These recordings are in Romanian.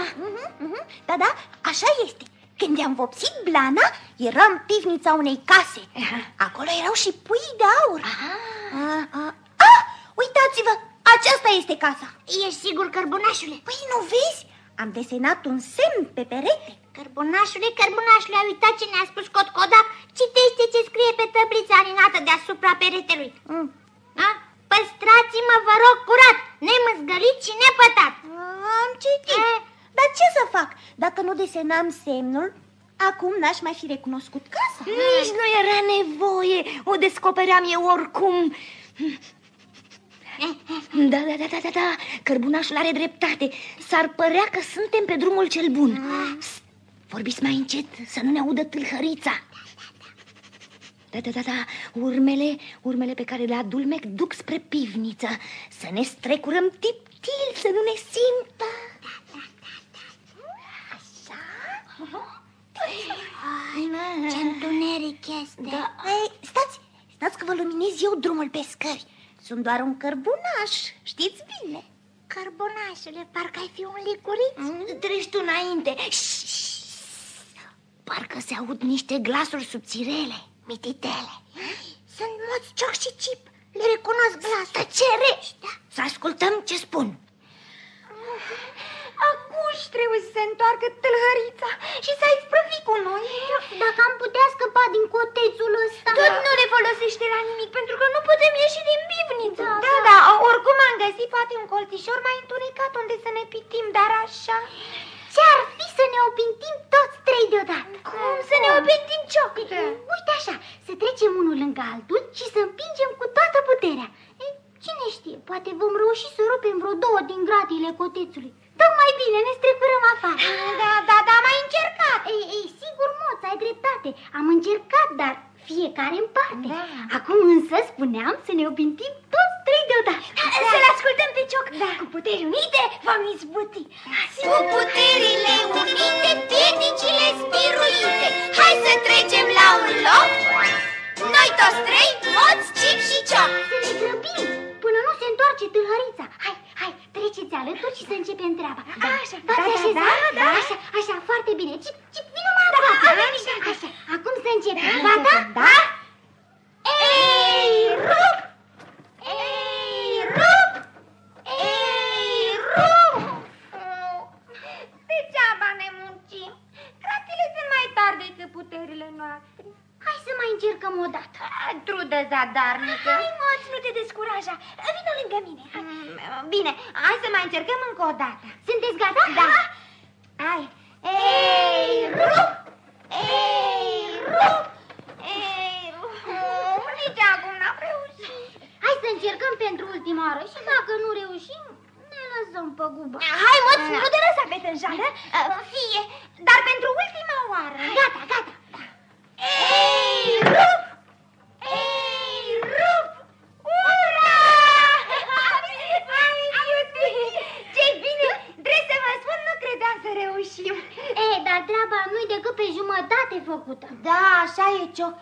aici, pe undeva. Uh-huh, uh-huh. Da, da, așa este. Când i-am vopsit blana, eram în pivnița unei case. Aha. Acolo erau și pui de aur. Aha. Ah, ah. ah uitați-vă, aceasta este casa. Ești sigur, cărbunașule? Păi nu vezi? Am desenat un semn pe perete. Cărbunașule, cărbunașule, ai uitat ce ne-a spus Cotcoda? Citește ce scrie pe tablița aninată deasupra peretelui. Mm. Da? Păstrați-mă, vă rog, curat, nemâzgălit și nepătat. Am citit. E? Dar ce să fac? Dacă nu desenam semnul, acum n-aș mai fi recunoscut casa. Nici nu era nevoie, o descopeream eu oricum. Da, da, da, da, da, da, cărbunașul are dreptate. S-ar părea că suntem pe drumul cel bun. Vorbiți mai încet, să nu ne audă tâlhărița. Da, da, da, da, urmele, urmele pe care le adulmec duc spre pivniță. Să ne strecurăm tiptil, să nu ne simtă. Așa? Ce întuneric este. Da. Ei, stați, stați că vă luminez eu drumul pe scări. Sunt doar un cărbunaș, știți bine. Cărbunașule, parcă ai fi un licuriț. Mm, treci tu înainte. Parcă se aud niște glasuri subțirele, mititele. Sunt moți, cioc și cip. Le recunosc glas. Tăcere! Da. Să ascultăm ce spun. Acuși trebuie să se întoarcă tâlhărița și să ai sprăvi cu noi. Dacă am putea scăpa din cotețul ăsta... Tot nu ne folosește la nimic, pentru că nu putem ieși din pivniță. Da, da, da oricum am găsit poate un colțișor mai întunecat unde să ne pitim, dar așa... Ce-ar fi să ne opintim toți trei deodată? Cum să ne opintim cioc? Uite așa, să trecem unul lângă altul și să împingem cu toată puterea. Cine știe, poate vom reuși să rupem vreo două din gratiile cotețului. Așa, așa, acum să începem. Gata? Da. Ei, rup! Ei, rup! Ei, rup! Degeaba ne muncim. Cratile sunt mai tari decât puterile noastre. Hai să mai încercăm o dată. Trudă zadarnică. Hai, moț, nu te descuraja. Vino lângă mine. Mm, bine, hai să mai încercăm încă o dată. Sunteți gata? Da. Hai. Ei, rup! Ei, rup! Ei, rup! Nici acum n-am reușit. Hai să încercăm pentru ultima oară și dacă nu reușim, ne lăsăm pe gubă. Hai, moț, nu te lăsa pe tânjară. Fie, dar pentru ultima oară. Gata, gata. Ei, rup! Ei, rup! Ura! Ce bine! Trebuie să vă spun, nu credeam să reușim. E, dar treaba nu-i decât pe jumătate făcută. Da, așa e, Cioc.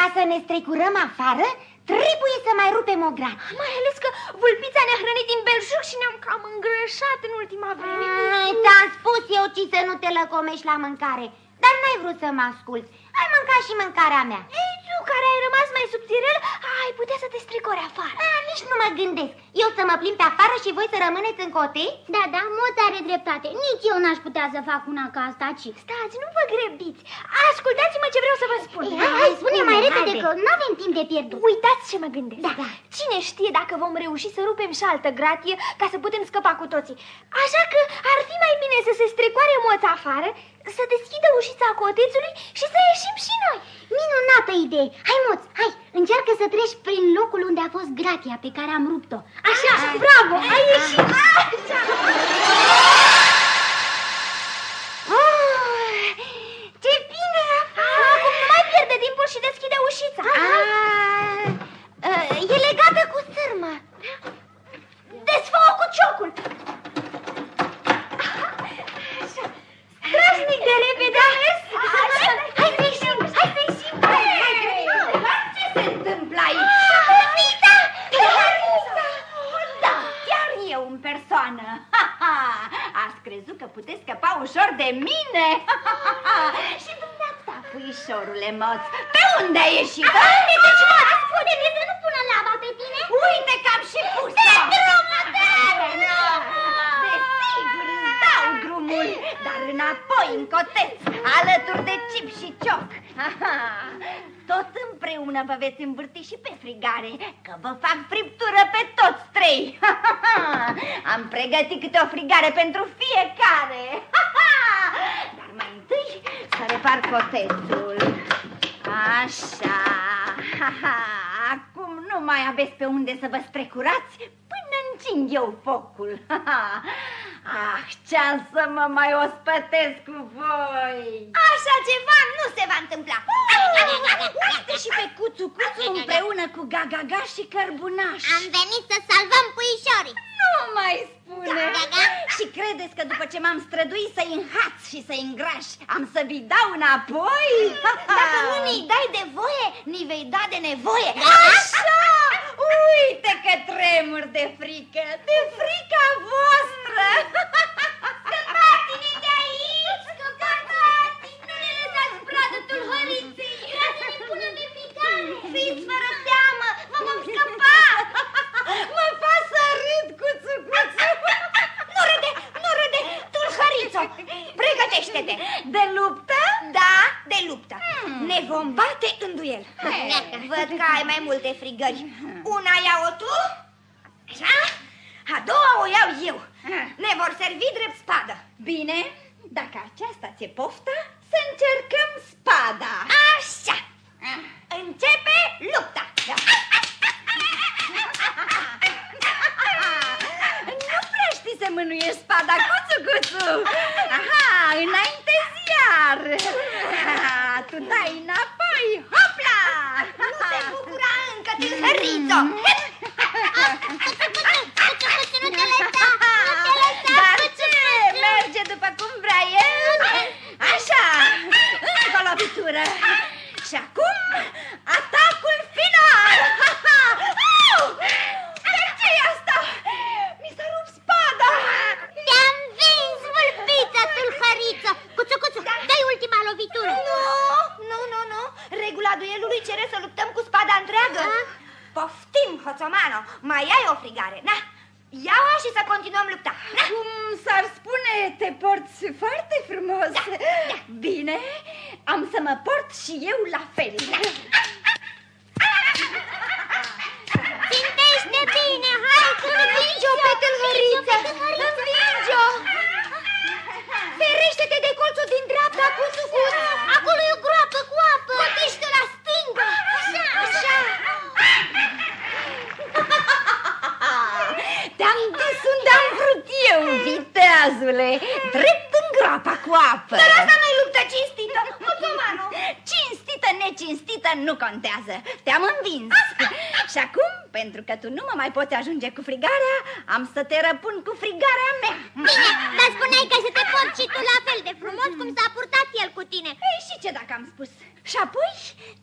Ca să ne strecurăm afară, trebuie să mai rupem o grat. Mai ales că vulpița ne-a hrănit din belșug și ne-am cam îngrășat în ultima vreme. Ți-am spus eu ci să nu te lăcomești la mâncare, dar n-ai vrut să mă asculți. Ai mâncat și mâncarea mea. Ei, tu care ai rămas mai subțirel, ai putea să te stricori afară. A, nici nu mă gândesc. Eu să mă plimb pe afară și voi să rămâneți în cote? Da, da, moț are dreptate. Nici eu n-aș putea să fac una ca asta, ci. Stați, nu vă grăbiți. Ascultați-mă ce vreau să vă spun. Ei, hai, hai, spune mai repede că nu avem timp de pierdut. Uitați ce mă gândesc. Da, da. Cine știe dacă vom reuși să rupem și altă gratie ca să putem scăpa cu toții. Așa că ar fi mai bine să se strecoare moța afară, să deschidă ușița cotețului și să ieșim și noi. Minunată idee! Hai, moț, hai, încearcă să treci prin locul unde a fost gratia pe care am rupt-o. Așa, Așa, bravo, ai ieșit! Așa! Oh, ce bine! Acum nu mai pierde timpul și deschide ușița. Ah, e legată cu sârmă. Desfă cu ciocul. Așa, strașnic de repede a mers. Așa, hai să ieșim, hai să ieșim. Hai, hai, Ce se întâmplă aici? Vulpița! Vulpița! de mine? și dumneata, puișorule moț, pe unde ai ieșit? Petrecioara, spune-mi să nu pună laba pe tine. Uite că am și pus Dă drumul, dă Desigur, îți dau drumul, dar înapoi în coteț, alături de Cip și Cioc. Aha, tot împreună vă veți învârti și pe frigare, că vă fac friptură pe toți trei. Am pregătit câte o frigare pentru fiecare. Dar mai întâi să repar cotețul. Așa, acum nu mai aveți pe unde să vă strecurați până încing eu focul. Ah, ce-am să mă mai ospătesc cu voi. Așa ceva nu se va întâmpla. Uite și pe Cuțu Cuțu împreună cu Gagaga și Cărbunaș. Am venit să salvăm puișorii. Nu mai spune! Gagaga? Și credeți că după ce m-am străduit să-i înhaț și să-i îngraș, am să vi dau înapoi? Dacă nu ni dai de voie, ni vei da de nevoie. Așa! Uite că tremur de frică, de frica voastră! Scăpați-ne de aici! Scăpați! Nu ne lăsați pradă tulhăriței! Lasă-ne pună de picare! Fiți fără teamă! Vă vom scăpa! Mă fac să râd, cuțu, cuțu! Nu râde! Nu râde! Tulhărițo! Pregătește-te! De luptă? Da, de luptă. Ne vom bate în duel. Văd că ai mai multe frigări. Una iau-o tu, așa? A doua o iau eu. Ne vor servi drept spadă. Bine, dacă aceasta ți-e pofta, să încercăm spada. Așa. Începe lupta. Nu prea știi să mânuiești spada, cuțu, cuțu. Aha, înainte ziar. Aha, tu dai înapoi, hopla! Nu te bucura încă, tâlhărițo. Nu te lăsa, nu te lăsa. Dar ce? Merge după cum vrea el? Așa, încă o lovitură. Și acum, atacul final! Au! Dar ce-i asta? Mi s-a rupt spada! Te-am vins, vâlpița, tâlhăriță. Cuțu, cuțu, dai ultima lovitură. Nu, nu, nu, nu. Regula duelului cere să luptăm cu spada întreagă. Poftim, Hoțomano, mai ai o frigare, na? Ia-o și să continuăm lupta. Na? Cum s-ar spune, te porți foarte frumos. Bine, am să mă port și eu la fel. Țintește bine, hai, învinge-o pe tâlhăriță. Învinge-o. Ferește-te de colțul din dreapta, cuțu, cuțu. Acolo e o groapă cu apă. Cotește la stângă. Așa, așa. Te-am dus unde am vrut eu, viteazule, drept în groapa cu apă. Dar asta nu-i luptă cinstită, Hoțomano. Cinstită, necinstită, nu contează. Te-am învins. Și acum, pentru că tu nu mă mai poți ajunge cu frigarea, am să te răpun cu frigarea mea. Bine, dar spuneai că să te poți și tu la fel de frumos cum s-a purtat el cu tine. Ei, și ce dacă am spus? Și apoi,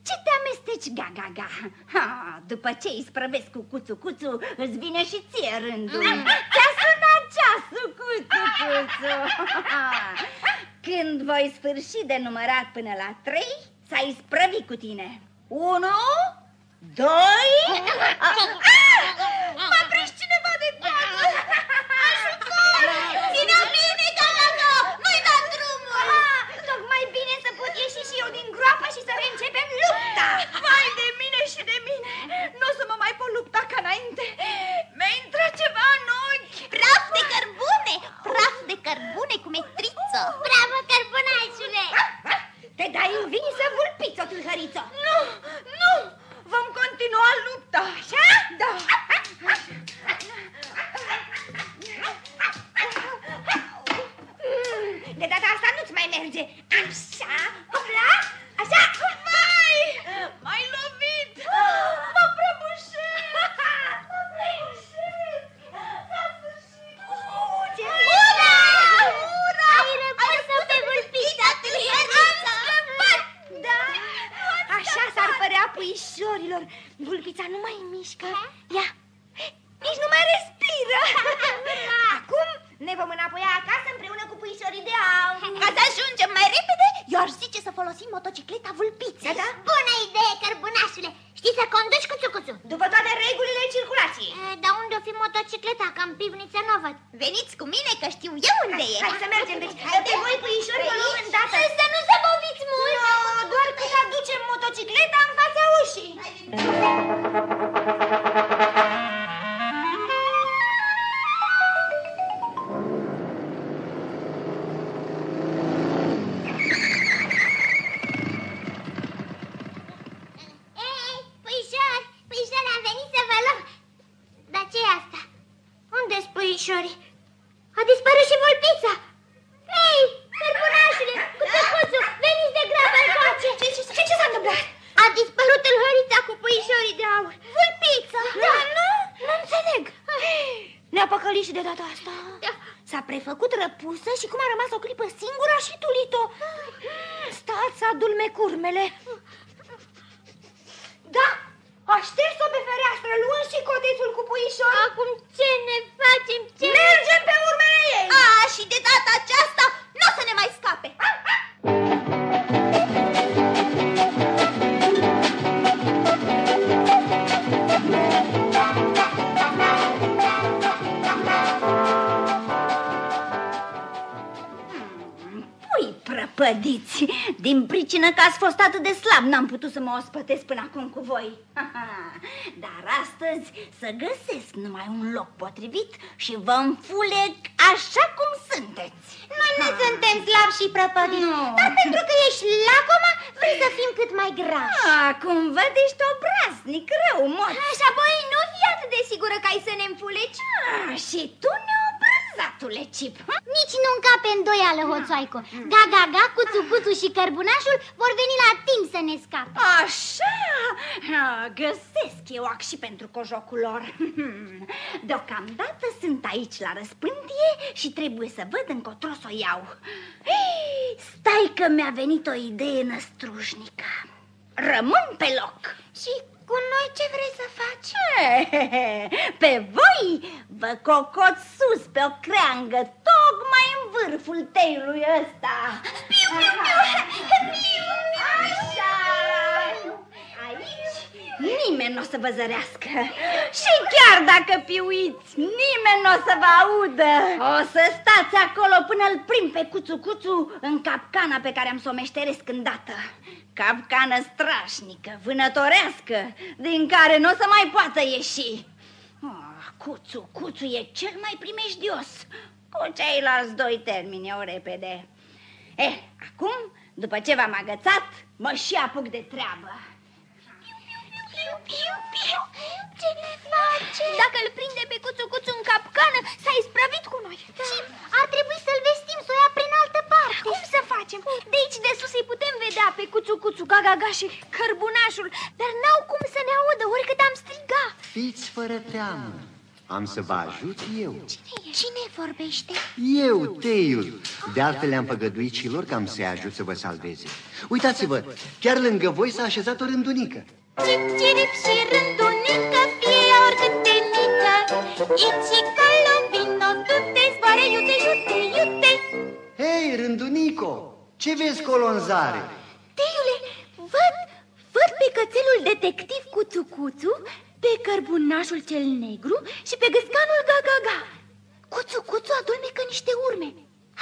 ce te amesteci, ga-ga-ga? Ha, după ce îi sprăvesc cu cuțu-cuțu, îți vine și ție rândul. Ți-a sunat ceasul, cuțu-cuțu. Când voi sfârși de numărat până la trei, s-ai sprăvi cu tine. Unu, doi... M-a prins cineva de coadă! Ține-o bine, Galaga! Nu-i da drumul! Tocmai bine să pot ieși și eu din groapă și să reîncepem lupta! Vai de mine și de mine! Nu o să mă mai pot lupta ca înainte! Mi-a intrat ceva în ochi! Praf de cărbune! Praf de cărbune cu mestriță! Bravo, cărbunașule! Te dai învinsă, vulpiță, tâlhăriță! Nu, nu! Vom continua lupta! Așa? Da! De data asta nu-ți mai merge! Așa, hopla, așa! Vai! M-ai lovit! Mă prăbușesc! Mă prăbușesc! La sfârșit! Ce Ura! Ura! Ai răpus-o pe vulpița, tâlhăriță! Da, așa s-ar părea puișorilor. Vulpița nu mai mișcă. Ia, nici nu mai respiră. Acum ne vom înapoia acasă împreună cu puișorii puișorii de aur. Ca să ajungem mai repede, eu aș zice să folosim motocicleta vulpiței. Da, da. Bună idee, cărbunașule! Știi să conduci cu țucuțu? După toate regulile circulației. E, Dar unde o fi motocicleta? Ca în pivniță nouă. Veniți cu mine că știu eu unde e. Hai să mergem, deci pe voi puișori o luăm îndată. Să nu se boviți mult! No, doar cât aducem motocicleta în fața ușii. Ei, data asta. Da. S-a prefăcut răpusă și cum a rămas o clipă singură a și tulit-o. Stați să adulme curmele. Pui prăpădiți, din pricină că ați fost atât de slab, n-am putut să mă ospătesc până acum cu voi. Dar astăzi să găsesc numai un loc potrivit și vă înfuleg așa cum sunteți. Noi nu suntem slabi și prăpădiți, Nu. dar pentru că ești lacomă, vrei să fim cât mai grași. Acum văd ești obraznic, rău, mot. Și apoi nu fi atât de sigură că ai să ne înfuleci. Ah, și tu neobrazatule Cip. Nici nu încape îndoială, hoțoaico. Gaga, ga, cuțu, cuțu și cărbunașul vor veni la timp să ne scape. Așa, Ah, găsesc eu ac și pentru cojocul lor. Deocamdată sunt aici la răspântie și trebuie să văd încotro să o iau. Hei, Stai că mi-a venit o idee năstrușnică. Rămân pe loc. Și cu noi ce vrei să faci? Pe voi vă cocot sus pe o creangă, tocmai în vârful teilui ăsta. Piu, piu, piu, Așa. Aici nimeni nu o să vă zărească. Și chiar dacă piuiți, nimeni nu o să vă audă. O să stați acolo până îl prind pe cuțu-cuțu în capcana pe care am să o meșteresc îndată. Capcană strașnică, vânătorească, din care nu o să mai poată ieși. Oh, cuțu, cuțu e cel mai primejdios. Cu ceilalți doi termini eu repede. Eh, acum, după ce v-am agățat, mă și apuc de treabă. Ce ne face? Dacă îl prinde pe cuțu cuțu în capcană, s-a isprăvit cu noi. Și ar trebui să-l vestim, să o ia prin altă parte. Cum să facem? De aici de sus îi putem vedea pe cuțu cuțu, gagaga și cărbunașul, dar n-au cum să ne audă oricât am striga. Fiți fără teamă. Am să vă ajut eu. Cine vorbește? Eu, Teiul. De altfel le-am făgăduit și lor că am să-i ajut să vă salveze. Uitați-vă, chiar lângă voi s-a așezat o rândunică. Cip, cirip și rândunică, fie oricât de mică. Ici calo vino, du-te, zboare, iute, iute, iute. Hei, rândunico, ce vezi colo în zare? Teiule, văd, văd pe cățelul detectiv Cuțu Cuțu, pe cărbunașul cel negru și pe găscanul Gagaga. Cuțu Cuțu adulmecă niște urme.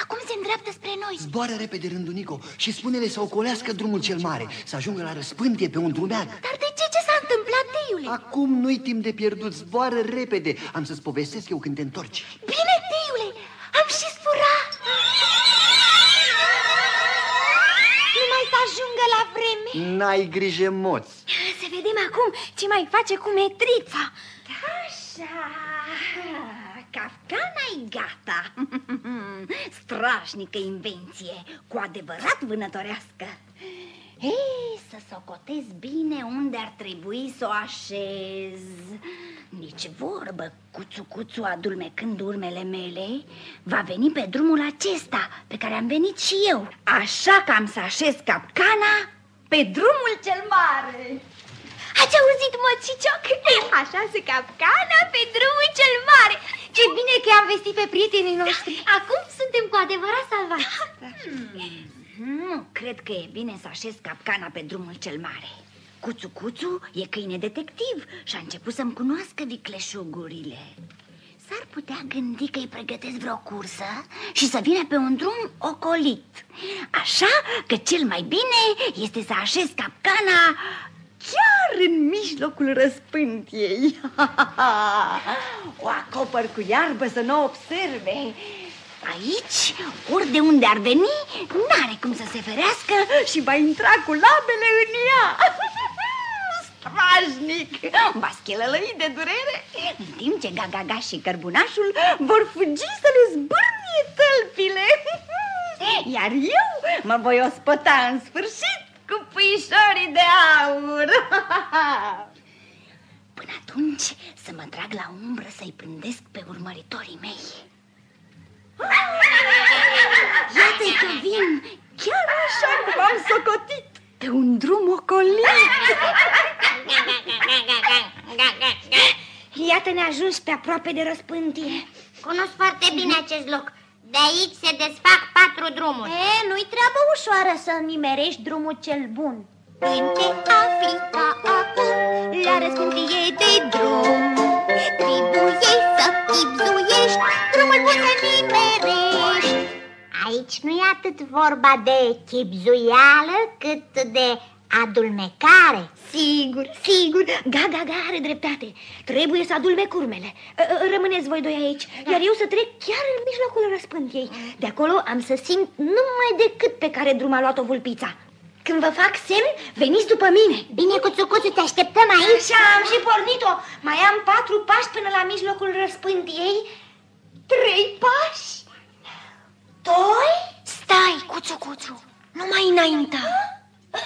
Acum se îndreaptă spre noi. Zboară repede, rândunico, și spune-le să ocolească drumul cel mare, să ajungă la răspântie pe un drumeag. Dar de ce? Ce s-a întâmplat, Teiule? Acum nu-i timp de pierdut, zboară repede. Am să-ți povestesc eu când te întorci. Bine, Teiule, am și sfura. Numai să ajungă la vreme. N-ai grijă, moț. Să vedem acum ce mai face cu metrița. Așa, capcana-i gata. Strașnică invenție, cu adevărat vânătorească. Ei, să socotez bine unde ar trebui să o așez. Nici vorbă, cuțu-cuțu adulmecând urmele mele, va veni pe drumul acesta pe care am venit și eu. Așa că am să așez capcana pe drumul cel mare. Ați auzit, măcicioc? Așa se capcana pe drumul cel mare. Ce bine că am vestit pe prietenii noștri. Acum suntem cu adevărat salvați. Nu, cred că e bine să așez capcana pe drumul cel mare. Cuțu Cuțu e câine detectiv și a început să-mi cunoască vicleșugurile. S-ar putea gândi că îi pregătesc vreo cursă și să vină pe un drum ocolit. Așa că cel mai bine este să așez capcana chiar în mijlocul răspântiei. o acopăr cu iarbă să nu observe. Aici, ori de unde ar veni, n-are cum să se ferească și va intra cu labele în ea. Strajnic! Va schelălăi de durere, în timp ce Gagaga și cărbunașul vor fugi să le zbârnie tălpile. Iar eu mă voi ospăta în sfârșit cu puișorii de aur. Până atunci să mă trag la umbră să-i prindesc pe urmăritorii mei. Iată-i că vin, chiar așa cum am socotit, pe un drum ocolit. Iată-ne ajuns pe aproape de răspântie. Cunosc foarte bine acest loc. De aici se desfac patru drumuri. E, nu-i treabă ușoară să nimerești drumul cel bun. Timp ce afli ca acum la răspântie de drum, trebuie să chipzuiești drumul bun să nimerești. Aici nu e atât vorba de chipzuială cât de adulmecare. Sigur, sigur, Gaga Ga are dreptate. Trebuie să adulmec urmele. Ă, ă, Rămâneți voi doi aici, iar eu să trec chiar în mijlocul răspântiei. De acolo am să simt numai decât pe care drum a luat-o vulpița. Când vă fac semn, veniți după mine. Bine, Cuțucuțu, te așteptăm aici. Așa am și pornit-o. Mai am patru pași până la mijlocul răspântiei. Trei pași. Doi. Stai, cuțu, cuțu, nu mai înainta.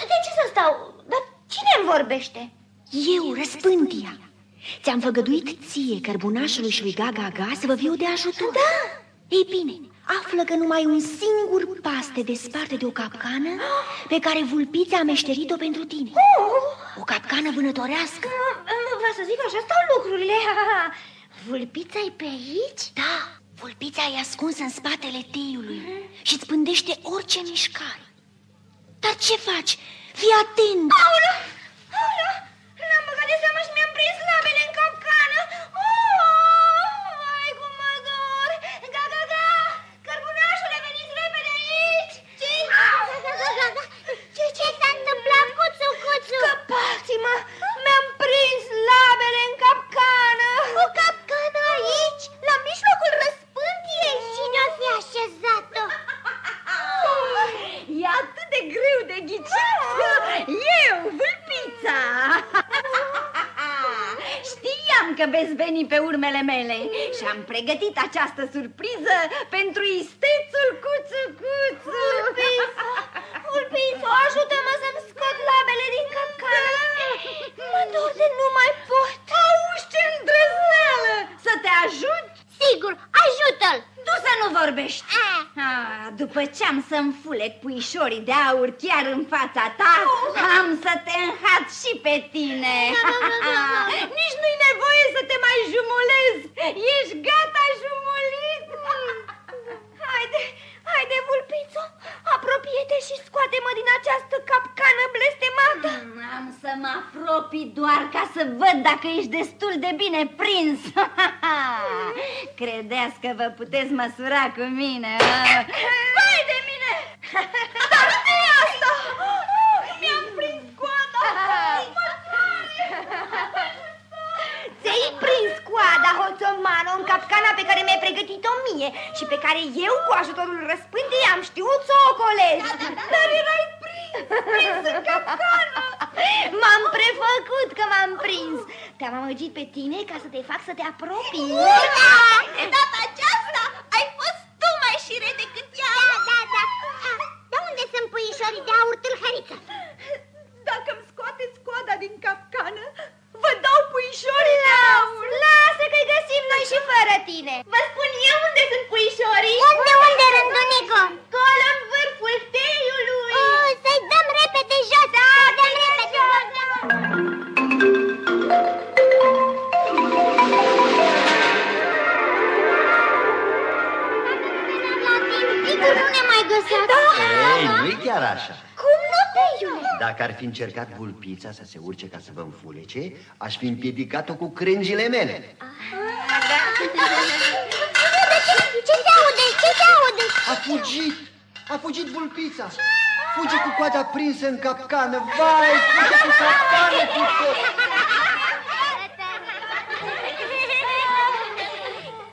De ce să stau? Dar cine îmi vorbește? Eu, răspântia. Ți-am făgăduit ție, cărbunașului și lui Gaga Ga să vă fiu de ajutor. Da. Ei bine, află că numai un singur pas te desparte de o capcană pe care vulpița a meșterit-o pentru tine. O capcană vânătorească. Vă să zic, așa stau lucrurile. Vulpița e pe aici? Da, vulpița e ascunsă în spatele teiului și îți pândește orice mișcare. Dar ce faci? Fii atent! Aoleu! Aoleu! N-am băgat de seamă și mi-am prins labele că veți veni pe urmele mele Și am pregătit această surpriză pentru istețul Cuțu Cuțu Vulpițo, ajută-mă să-mi scot labele din capcană! Mă dor de nu mai pot! Auzi ce îndrăzneală Să te ajut? Sigur, ajută-l! Tu să nu vorbești Ah. Ah, după ce am să-mi fulec puișorii de aur chiar în fața ta, am să te înhat și pe tine. Nici nu-i nevoie să te mai jumulezi. Ești gata jumulit. Haide, haide, vulpițo, apropie-te și scoate-mă din această capcană blestemată! Am să mă apropii doar ca să văd dacă ești destul de bine prins. Credeți că vă puteți măsura cu mine? Vai de mine! Dar ce e asta? Mi-am prins coada! Ți-ai prins coada, hoțomano, în capcana pe care mi-ai pregătit-o mie și pe care eu, cu ajutorul răspândii, am știut să o ocolez. Dar erai prins, prins în capcană! M-am prefăcut că m-am prins. Te-am amăgit pe tine ca să te fac să te apropii. Da, de data aceasta fi încercat vulpița să se urce ca să vă înfulece, aș fi împiedicat-o cu crângile mele. Ce te aude? Ce te aude? A fugit! A fugit vulpița! Fuge cu coada prinsă în capcană! Vai, fuge cu capcană cu tot!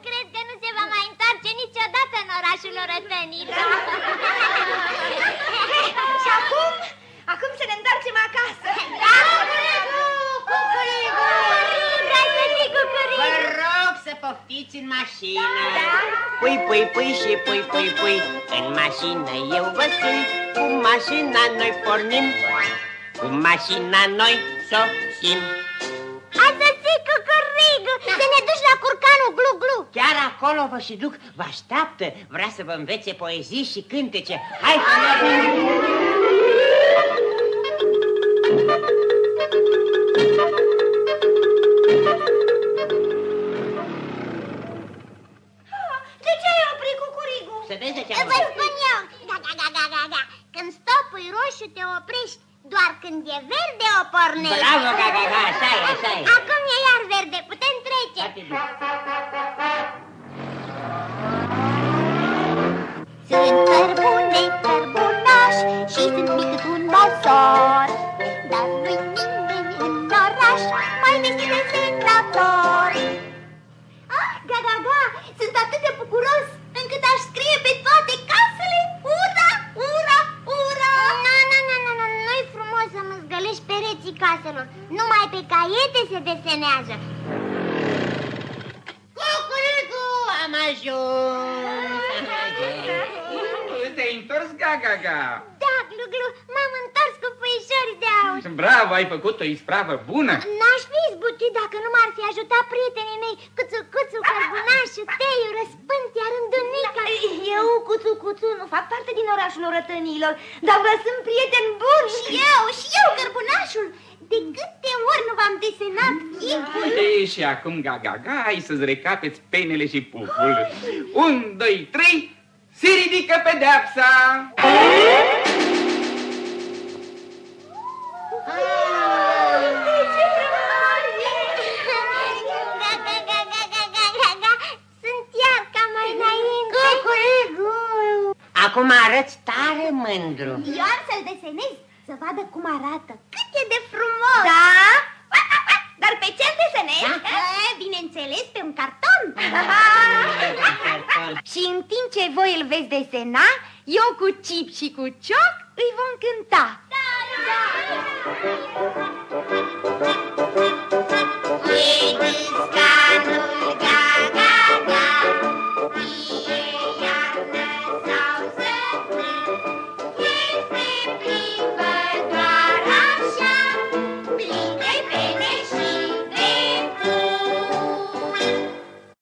Cred că nu se va mai întoarce niciodată în orașul orătănilor. Și acum, acum să ne întoarcem acasă. Da, cucurigu! Cucurigu! Hai să fii cucurigu! Vă rog să poftiți în mașină. Pui, pui, pui și pui, pui, pui. În mașină eu vă sui. Cu mașina noi pornim. Cu mașina noi sosim. Hai să fii cucurigu! Să ne duci la curcanul glu-glu! Chiar acolo vă și duc, vă așteaptă. Vrea să vă învețe poezii și cântece. Hai! De Să vezi de ce am Vă spun eu! Da, da, da, da, da, da! Când stopul e roșu te oprești, doar când e verde o pornești. Bravo, ga, ga, ga, așa e, așa e. Acum e iar verde, putem trece. Foarte bine. Sunt cărbune, cărbunaș și sunt mic cât un basar scrie pe toate casele Ura, ura, ura Nu, nu, nu, nu, nu, nu-i frumos să măzgălești pereții caselor Numai pe caiete se desenează Cucuricu, am ajuns. Te-ai întors, Gaga-Ga. Da, glu-glu, m-am întors cu puișori de aur Bravo, ai făcut o ispravă bună. N-aș fi izbutit dacă nu m-ar fi ajutat prietenii mei Cuțu, Cuțu, Cărbunașu, Teiu, Răspântia, Rândunica Eu, Cuțu Cuțu, nu fac parte din orașul orătănilor, dar vă sunt prieten bun. Și eu, și eu, Cărbunașul De câte ori nu v-am desenat chipul Ei, și acum, Gaga-Ga, ai să-ți recapeți penele și puful. Un, doi, trei, se ridică pedeapsa. Acum arăți tare mândru. Eu am să-l desenez Să vadă cum arată Cât e de frumos Da? Dar pe ce desenezi? Da? E, Bineînțeles, pe un carton Și în timp ce voi îl veți desena, eu cu Chip și cu Cioc îi vom cânta. Da, da.